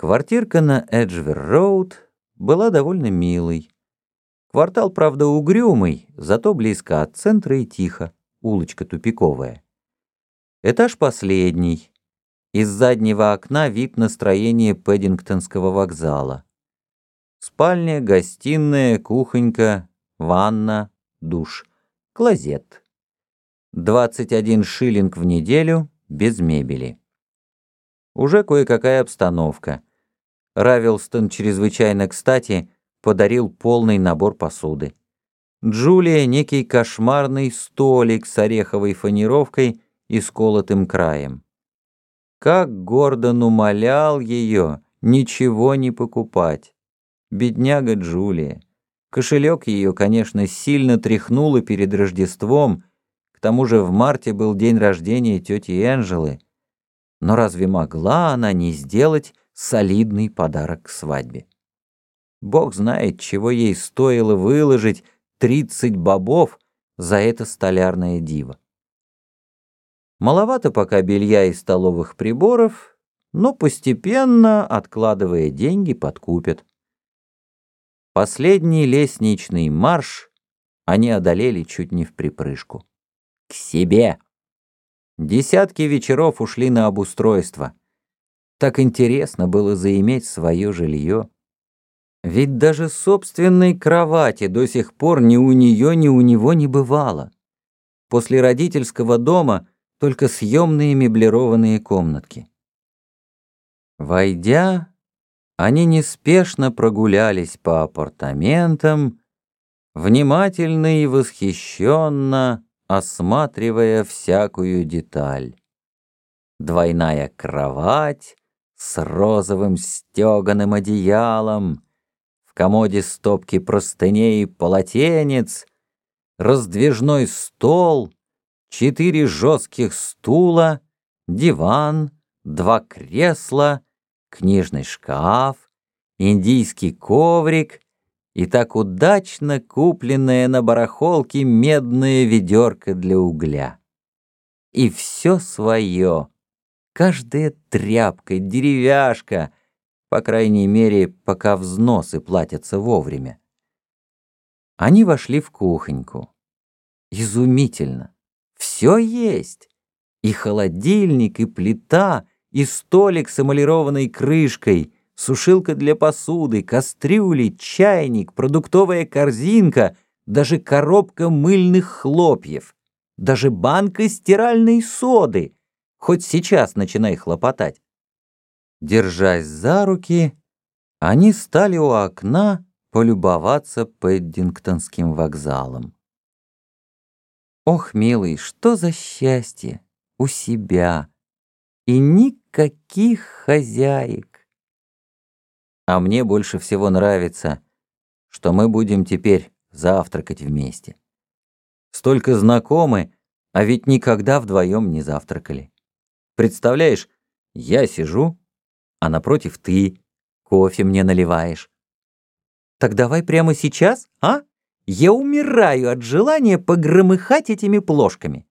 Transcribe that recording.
Квартирка на Эджвер-Роуд была довольно милой. Квартал, правда, угрюмый, зато близко от центра и тихо, улочка тупиковая. Этаж последний. Из заднего окна вид на строение Пэддингтонского вокзала. Спальня, гостиная, кухонька, ванна, душ, клозет. 21 шиллинг в неделю, без мебели. Уже кое-какая обстановка. Равилстон чрезвычайно кстати подарил полный набор посуды. Джулия некий кошмарный столик с ореховой фанеровкой и сколотым краем. Как Гордон умолял ее ничего не покупать. Бедняга Джулия. Кошелек ее, конечно, сильно тряхнуло перед Рождеством, к тому же в марте был день рождения тети Энжелы. Но разве могла она не сделать солидный подарок к свадьбе. Бог знает, чего ей стоило выложить тридцать бобов за это столярное диво. Маловато пока белья и столовых приборов, но постепенно, откладывая деньги, подкупят. Последний лестничный марш они одолели чуть не в припрыжку. К себе! Десятки вечеров ушли на обустройство. Так интересно было заиметь свое жилье. Ведь даже собственной кровати до сих пор ни у нее, ни у него не бывало. После родительского дома только съемные меблированные комнатки. Войдя, они неспешно прогулялись по апартаментам, внимательно и восхищенно осматривая всякую деталь. Двойная кровать, с розовым стеганым одеялом, в комоде стопки простыней и полотенец, раздвижной стол, четыре жестких стула, диван, два кресла, книжный шкаф, индийский коврик и так удачно купленная на барахолке медная ведерко для угля. И все свое Каждая тряпка, деревяшка, по крайней мере, пока взносы платятся вовремя. Они вошли в кухоньку. Изумительно. Все есть. И холодильник, и плита, и столик с эмалированной крышкой, сушилка для посуды, кастрюли, чайник, продуктовая корзинка, даже коробка мыльных хлопьев, даже банка стиральной соды — Хоть сейчас начинай хлопотать. Держась за руки, они стали у окна полюбоваться Пэддингтонским вокзалом. Ох, милый, что за счастье у себя и никаких хозяек. А мне больше всего нравится, что мы будем теперь завтракать вместе. Столько знакомы, а ведь никогда вдвоем не завтракали. Представляешь, я сижу, а напротив ты кофе мне наливаешь. Так давай прямо сейчас, а? Я умираю от желания погромыхать этими плошками.